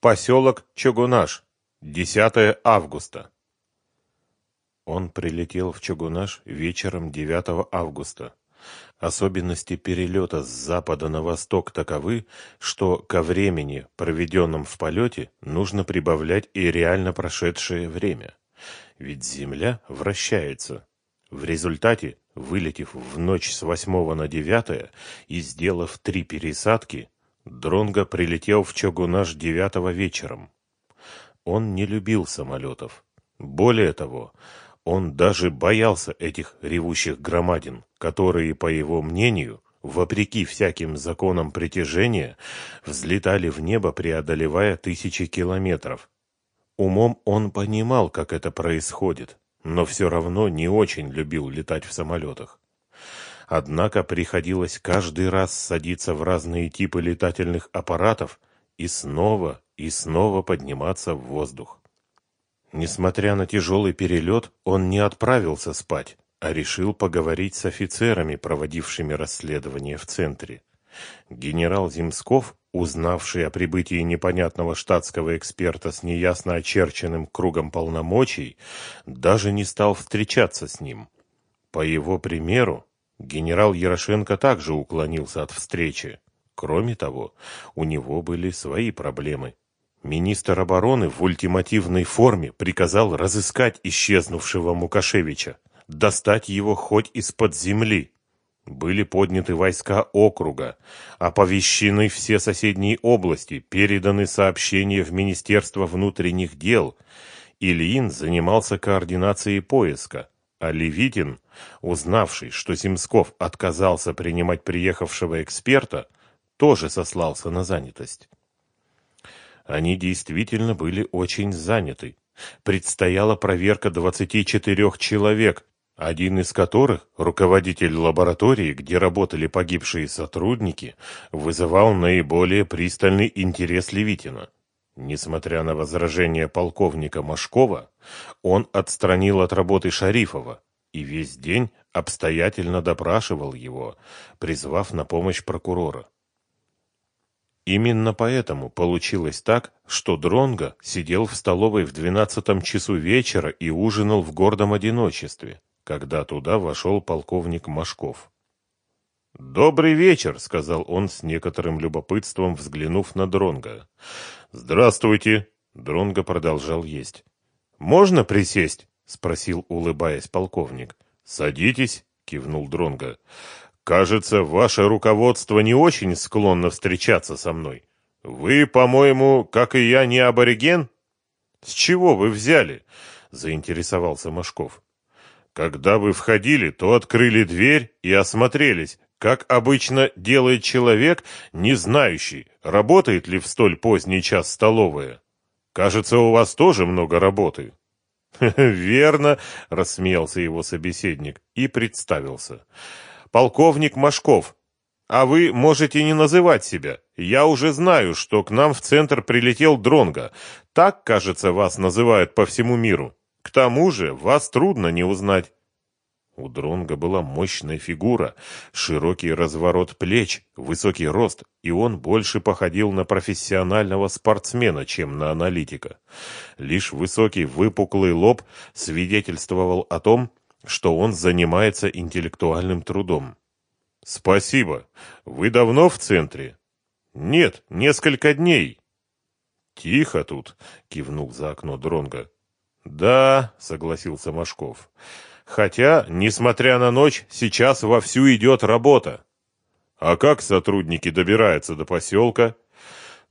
Поселок Чугунаш. 10 августа. Он прилетел в Чугунаш вечером 9 августа. Особенности перелета с запада на восток таковы, что ко времени, проведенном в полете, нужно прибавлять и реально прошедшее время. Ведь Земля вращается. В результате, вылетев в ночь с 8 на 9 и сделав три пересадки, Дронго прилетел в Чогунаш 9 вечером. Он не любил самолетов. Более того, он даже боялся этих ревущих громадин, которые, по его мнению, вопреки всяким законам притяжения, взлетали в небо, преодолевая тысячи километров. Умом он понимал, как это происходит, но все равно не очень любил летать в самолетах. Однако приходилось каждый раз садиться в разные типы летательных аппаратов и снова и снова подниматься в воздух. Несмотря на тяжелый перелет, он не отправился спать, а решил поговорить с офицерами, проводившими расследование в центре. Генерал Земсков, узнавший о прибытии непонятного штатского эксперта с неясно очерченным кругом полномочий, даже не стал встречаться с ним. По его примеру, генерал Ярошенко также уклонился от встречи. Кроме того, у него были свои проблемы. Министр обороны в ультимативной форме приказал разыскать исчезнувшего Мукашевича, достать его хоть из-под земли. Были подняты войска округа, оповещены все соседние области, переданы сообщения в Министерство внутренних дел. Ильин занимался координацией поиска, а Левитин, узнавший, что Земсков отказался принимать приехавшего эксперта, тоже сослался на занятость. Они действительно были очень заняты. Предстояла проверка 24 человек, один из которых, руководитель лаборатории, где работали погибшие сотрудники, вызывал наиболее пристальный интерес Левитина. Несмотря на возражения полковника Машкова, он отстранил от работы Шарифова и весь день обстоятельно допрашивал его, призвав на помощь прокурора. Именно поэтому получилось так, что Дронго сидел в столовой в двенадцатом часу вечера и ужинал в гордом одиночестве, когда туда вошел полковник Машков. «Добрый вечер», — сказал он с некоторым любопытством, взглянув на Дронга. «Здравствуйте», — Дронго продолжал есть. «Можно присесть?» — спросил, улыбаясь полковник. «Садитесь», — кивнул Дронго. Кажется, ваше руководство не очень склонно встречаться со мной. Вы, по-моему, как и я, не абориген? С чего вы взяли? заинтересовался Машков. Когда вы входили, то открыли дверь и осмотрелись, как обычно делает человек, не знающий, работает ли в столь поздний час столовая. Кажется, у вас тоже много работы. Верно, рассмеялся его собеседник и представился полковник Машков. А вы можете не называть себя. Я уже знаю, что к нам в центр прилетел Дронга. Так, кажется, вас называют по всему миру. К тому же, вас трудно не узнать. У Дронга была мощная фигура, широкий разворот плеч, высокий рост, и он больше походил на профессионального спортсмена, чем на аналитика. Лишь высокий выпуклый лоб свидетельствовал о том, что он занимается интеллектуальным трудом. Спасибо. Вы давно в центре? Нет, несколько дней. Тихо тут, кивнул за окно Дронга. Да, согласился Машков. Хотя, несмотря на ночь, сейчас вовсю идет работа. А как сотрудники добираются до поселка?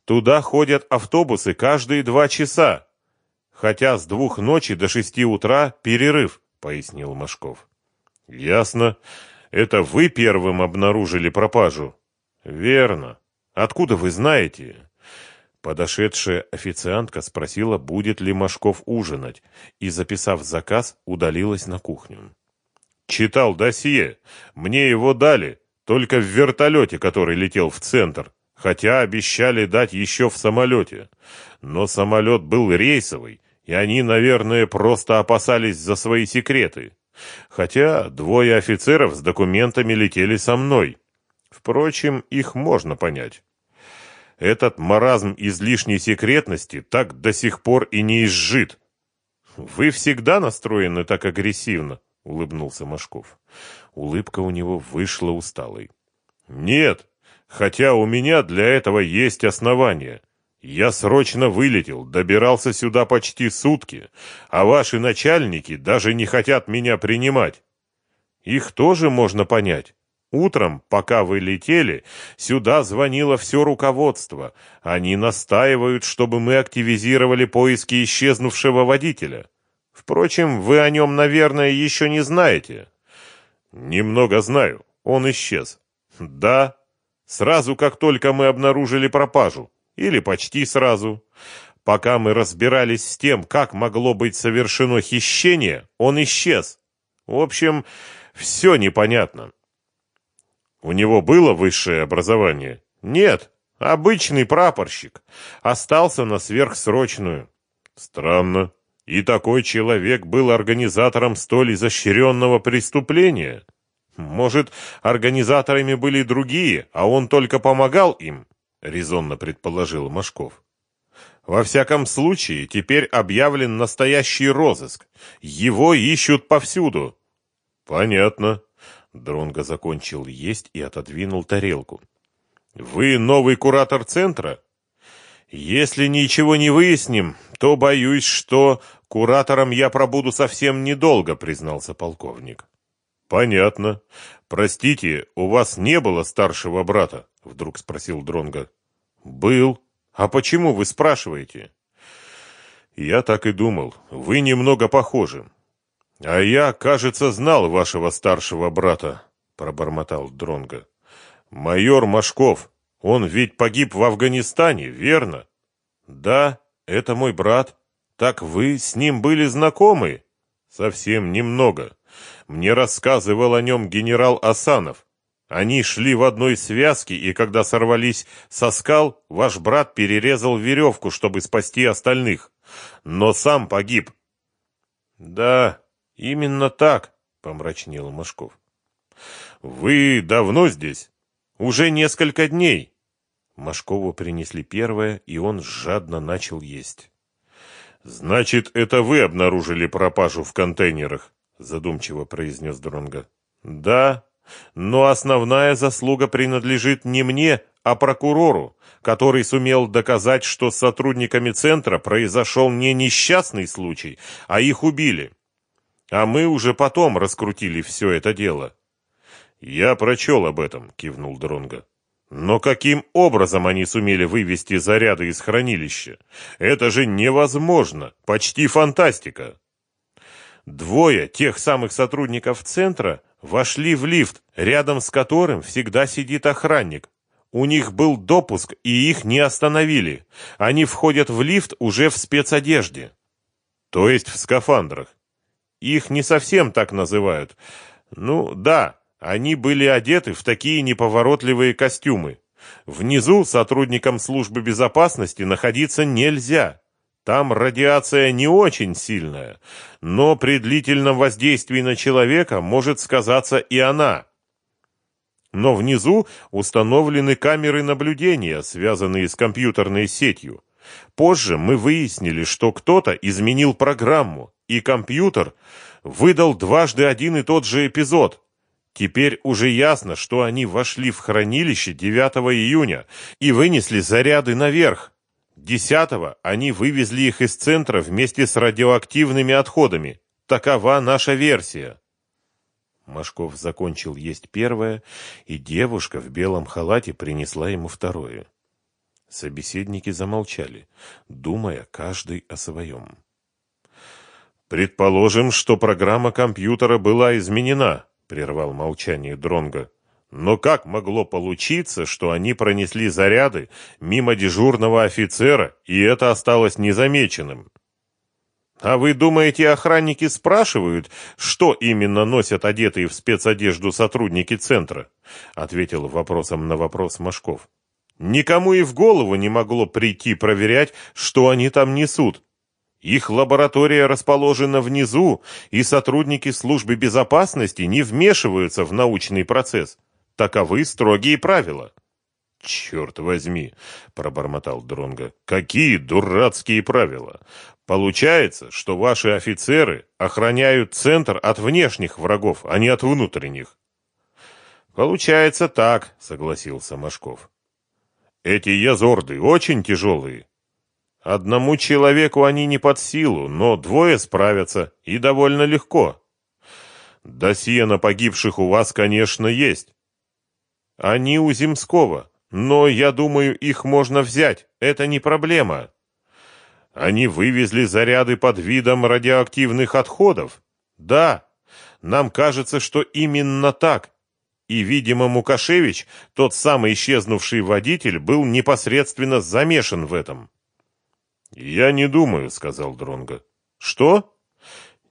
Туда ходят автобусы каждые два часа. Хотя с двух ночи до шести утра перерыв. — пояснил Машков. «Ясно. Это вы первым обнаружили пропажу?» «Верно. Откуда вы знаете?» Подошедшая официантка спросила, будет ли Машков ужинать, и, записав заказ, удалилась на кухню. «Читал досье. Мне его дали, только в вертолете, который летел в центр, хотя обещали дать еще в самолете. Но самолет был рейсовый, и они, наверное, просто опасались за свои секреты. Хотя двое офицеров с документами летели со мной. Впрочем, их можно понять. Этот маразм излишней секретности так до сих пор и не изжит. Вы всегда настроены так агрессивно, улыбнулся Машков. Улыбка у него вышла усталой. Нет, хотя у меня для этого есть основания. Я срочно вылетел, добирался сюда почти сутки, а ваши начальники даже не хотят меня принимать. Их тоже можно понять. Утром, пока вы летели, сюда звонило все руководство. Они настаивают, чтобы мы активизировали поиски исчезнувшего водителя. Впрочем, вы о нем, наверное, еще не знаете. Немного знаю. Он исчез. Да, сразу как только мы обнаружили пропажу. Или почти сразу. Пока мы разбирались с тем, как могло быть совершено хищение, он исчез. В общем, все непонятно. У него было высшее образование? Нет, обычный прапорщик. Остался на сверхсрочную. Странно. И такой человек был организатором столь изощренного преступления. Может, организаторами были другие, а он только помогал им? Резонно предположил Машков. Во всяком случае, теперь объявлен настоящий розыск. Его ищут повсюду. Понятно. Дронго закончил есть и отодвинул тарелку. «Вы новый куратор центра?» «Если ничего не выясним, то боюсь, что куратором я пробуду совсем недолго», — признался полковник. «Понятно. Простите, у вас не было старшего брата?» — вдруг спросил Дронго. «Был. А почему вы спрашиваете?» «Я так и думал. Вы немного похожи. А я, кажется, знал вашего старшего брата, пробормотал Дронга. Майор Машков. Он ведь погиб в Афганистане, верно? Да, это мой брат. Так вы с ним были знакомы? Совсем немного. Мне рассказывал о нем генерал Асанов. Они шли в одной связке, и когда сорвались со скал, ваш брат перерезал веревку, чтобы спасти остальных. Но сам погиб. Да, Именно так, помрачнел Машков. Вы давно здесь? Уже несколько дней. Машкову принесли первое, и он жадно начал есть. Значит, это вы обнаружили пропажу в контейнерах, задумчиво произнес Дронга. Да, но основная заслуга принадлежит не мне, а прокурору, который сумел доказать, что с сотрудниками центра произошел не несчастный случай, а их убили. А мы уже потом раскрутили все это дело. Я прочел об этом, кивнул Дронга. Но каким образом они сумели вывести заряды из хранилища? Это же невозможно, почти фантастика. Двое тех самых сотрудников центра вошли в лифт, рядом с которым всегда сидит охранник. У них был допуск, и их не остановили. Они входят в лифт уже в спецодежде. То есть в скафандрах. Их не совсем так называют. Ну, да, они были одеты в такие неповоротливые костюмы. Внизу сотрудникам службы безопасности находиться нельзя. Там радиация не очень сильная, но при длительном воздействии на человека может сказаться и она. Но внизу установлены камеры наблюдения, связанные с компьютерной сетью. Позже мы выяснили, что кто-то изменил программу, и компьютер выдал дважды один и тот же эпизод. Теперь уже ясно, что они вошли в хранилище 9 июня и вынесли заряды наверх. 10 они вывезли их из центра вместе с радиоактивными отходами. Такова наша версия. Машков закончил есть первое, и девушка в белом халате принесла ему второе. Собеседники замолчали, думая каждый о своем. Предположим, что программа компьютера была изменена, прервал молчание Дронга. Но как могло получиться, что они пронесли заряды мимо дежурного офицера, и это осталось незамеченным? А вы думаете, охранники спрашивают, что именно носят одетые в спецодежду сотрудники центра? ответил вопросом на вопрос Машков. Никому и в голову не могло прийти проверять, что они там несут. Их лаборатория расположена внизу, и сотрудники службы безопасности не вмешиваются в научный процесс. Таковы строгие правила. Черт возьми, пробормотал Дронга. Какие дурацкие правила! Получается, что ваши офицеры охраняют центр от внешних врагов, а не от внутренних. Получается так, согласился Машков. Эти язорды очень тяжелые. Одному человеку они не под силу, но двое справятся, и довольно легко. Досье на погибших у вас, конечно, есть. Они у Земского, но, я думаю, их можно взять, это не проблема. Они вывезли заряды под видом радиоактивных отходов? Да, нам кажется, что именно так. И, видимо, Мукашевич, тот самый исчезнувший водитель, был непосредственно замешан в этом. «Я не думаю», — сказал Дронго. «Что?»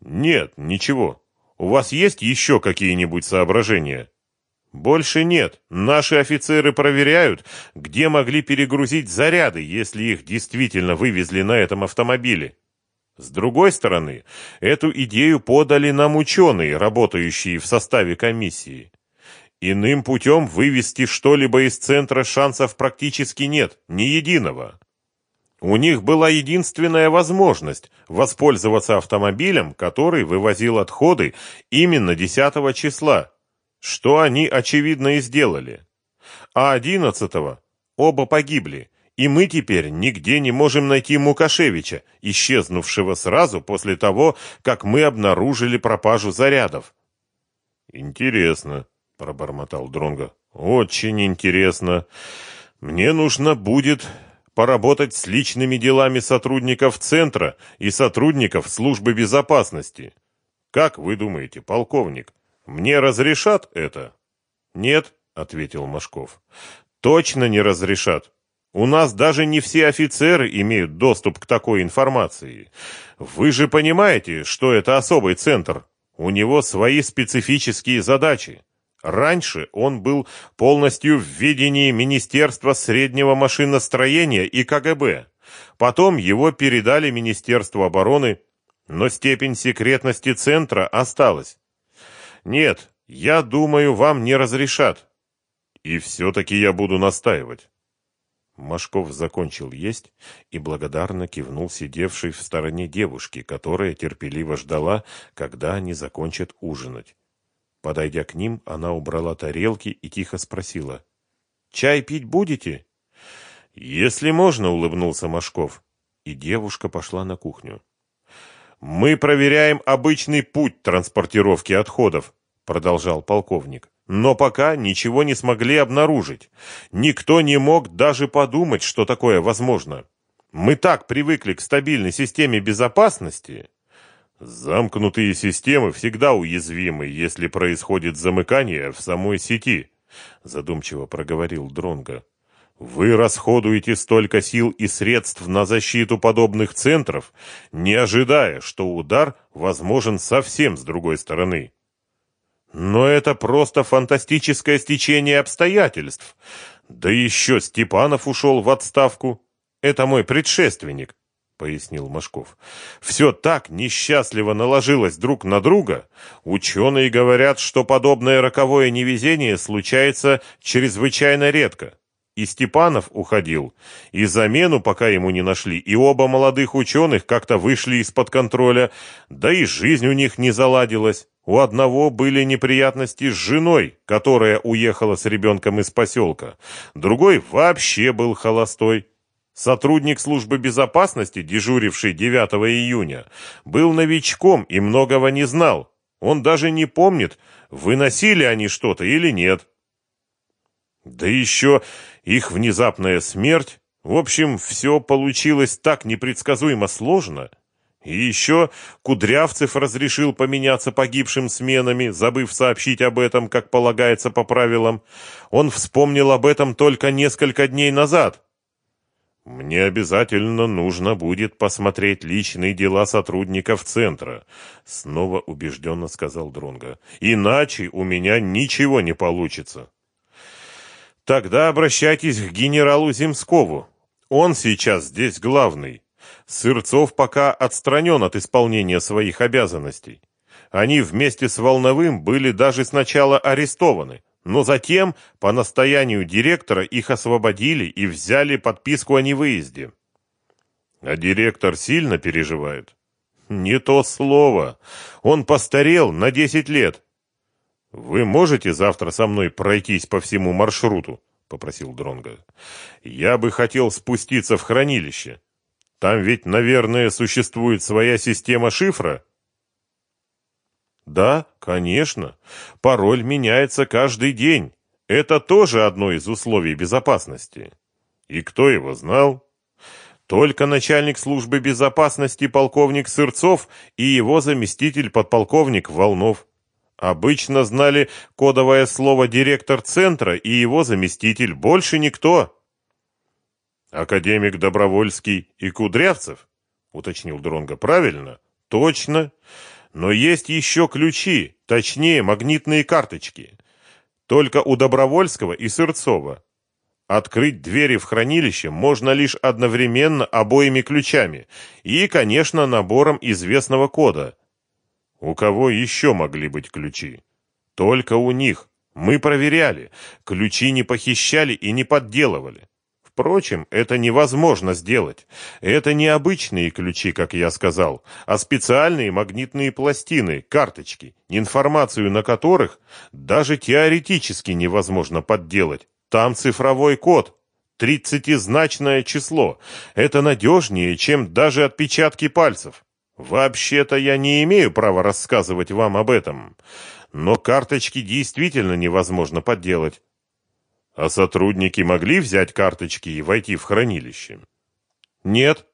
«Нет, ничего. У вас есть еще какие-нибудь соображения?» Больше нет. Наши офицеры проверяют, где могли перегрузить заряды, если их действительно вывезли на этом автомобиле. С другой стороны, эту идею подали нам ученые, работающие в составе комиссии. Иным путем вывести что-либо из центра шансов практически нет, ни единого. У них была единственная возможность воспользоваться автомобилем, который вывозил отходы именно 10 числа, что они, очевидно, и сделали. А одиннадцатого оба погибли, и мы теперь нигде не можем найти Мукашевича, исчезнувшего сразу после того, как мы обнаружили пропажу зарядов. Интересно, пробормотал Дронго. Очень интересно. Мне нужно будет поработать с личными делами сотрудников центра и сотрудников службы безопасности. Как вы думаете, полковник, мне разрешат это? Нет, ответил Машков. Точно не разрешат. У нас даже не все офицеры имеют доступ к такой информации. Вы же понимаете, что это особый центр. У него свои специфические задачи. Раньше он был полностью в ведении Министерства среднего машиностроения и КГБ. Потом его передали Министерству обороны, но степень секретности центра осталась. Нет, я думаю, вам не разрешат. И все-таки я буду настаивать. Машков закончил есть и благодарно кивнул сидевшей в стороне девушке, которая терпеливо ждала, когда они закончат ужинать. Подойдя к ним, она убрала тарелки и тихо спросила. «Чай пить будете?» «Если можно», — улыбнулся Машков. И девушка пошла на кухню. «Мы проверяем обычный путь транспортировки отходов», продолжал полковник. Но пока ничего не смогли обнаружить. Никто не мог даже подумать, что такое возможно. Мы так привыкли к стабильной системе безопасности. Замкнутые системы всегда уязвимы, если происходит замыкание в самой сети, задумчиво проговорил Дронга. Вы расходуете столько сил и средств на защиту подобных центров, не ожидая, что удар возможен совсем с другой стороны. Но это просто фантастическое стечение обстоятельств. Да еще Степанов ушел в отставку. Это мой предшественник, пояснил Машков. Все так несчастливо наложилось друг на друга. Ученые говорят, что подобное роковое невезение случается чрезвычайно редко. И Степанов уходил, и замену пока ему не нашли, и оба молодых ученых как-то вышли из-под контроля, да и жизнь у них не заладилась. У одного были неприятности с женой, которая уехала с ребенком из поселка. Другой вообще был холостой. Сотрудник службы безопасности, дежуривший 9 июня, был новичком и многого не знал. Он даже не помнит, выносили они что-то или нет. Да еще их внезапная смерть. В общем, все получилось так непредсказуемо сложно. И еще Кудрявцев разрешил поменяться погибшим сменами, забыв сообщить об этом, как полагается по правилам. Он вспомнил об этом только несколько дней назад. «Мне обязательно нужно будет посмотреть личные дела сотрудников центра», — снова убежденно сказал Дронга. «Иначе у меня ничего не получится». «Тогда обращайтесь к генералу Земскову. Он сейчас здесь главный». Сырцов пока отстранен от исполнения своих обязанностей. Они вместе с Волновым были даже сначала арестованы, Но затем, по настоянию директора, их освободили и взяли подписку о невыезде. А директор сильно переживает? Не то слово. Он постарел на десять лет. Вы можете завтра со мной пройтись по всему маршруту? попросил Дронга. Я бы хотел спуститься в хранилище. Там ведь, наверное, существует своя система шифра. Да, конечно. Пароль меняется каждый день. Это тоже одно из условий безопасности. И кто его знал? Только начальник службы безопасности полковник Сырцов и его заместитель подполковник Волнов. Обычно знали кодовое слово директор центра и его заместитель, больше никто. Академик Добровольский и Кудрявцев, уточнил Дронга правильно? Точно. Но есть еще ключи, точнее магнитные карточки. Только у Добровольского и Сырцова. Открыть двери в хранилище можно лишь одновременно обоими ключами и, конечно, набором известного кода. У кого еще могли быть ключи? Только у них. Мы проверяли. Ключи не похищали и не подделывали. Впрочем, это невозможно сделать. Это не обычные ключи, как я сказал, а специальные магнитные пластины, карточки, информацию на которых даже теоретически невозможно подделать. Там цифровой код, тридцатизначное число. Это надежнее, чем даже отпечатки пальцев. Вообще-то я не имею права рассказывать вам об этом, но карточки действительно невозможно подделать. А сотрудники могли взять карточки и войти в хранилище? Нет.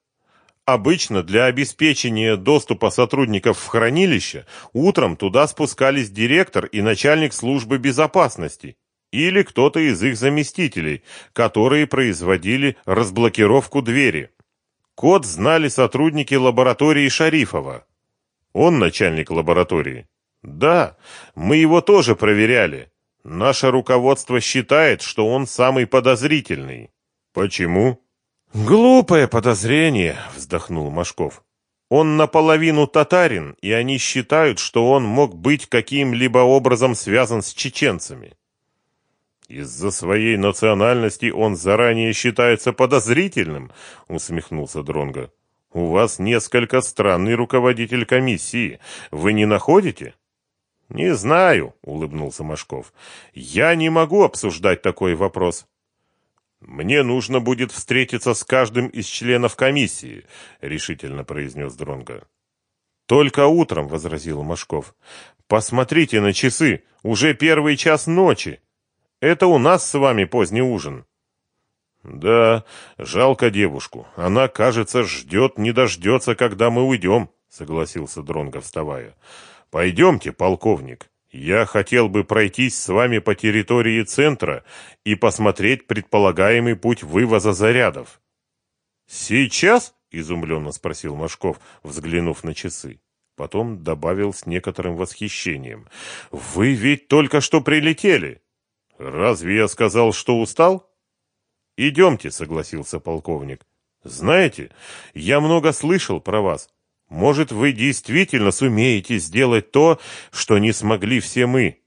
Обычно для обеспечения доступа сотрудников в хранилище утром туда спускались директор и начальник службы безопасности или кто-то из их заместителей, которые производили разблокировку двери. Код знали сотрудники лаборатории Шарифова. Он начальник лаборатории. Да, мы его тоже проверяли. Наше руководство считает, что он самый подозрительный. Почему? Глупое подозрение, вздохнул Машков. Он наполовину татарин, и они считают, что он мог быть каким-либо образом связан с чеченцами. Из-за своей национальности он заранее считается подозрительным, усмехнулся Дронга. У вас несколько странный руководитель комиссии. Вы не находите? Не знаю, улыбнулся Машков. Я не могу обсуждать такой вопрос. Мне нужно будет встретиться с каждым из членов комиссии, решительно произнес Дронга. Только утром, возразил Машков. Посмотрите на часы, уже первый час ночи. Это у нас с вами поздний ужин. Да, жалко девушку. Она, кажется, ждет, не дождется, когда мы уйдем, согласился Дронго, вставая. Пойдемте, полковник. Я хотел бы пройтись с вами по территории центра и посмотреть предполагаемый путь вывоза зарядов. Сейчас? изумленно спросил Машков, взглянув на часы. Потом добавил с некоторым восхищением: "Вы ведь только что прилетели. Разве я сказал, что устал?" «Идемте», — согласился полковник. «Знаете, я много слышал про вас. Может, вы действительно сумеете сделать то, что не смогли все мы.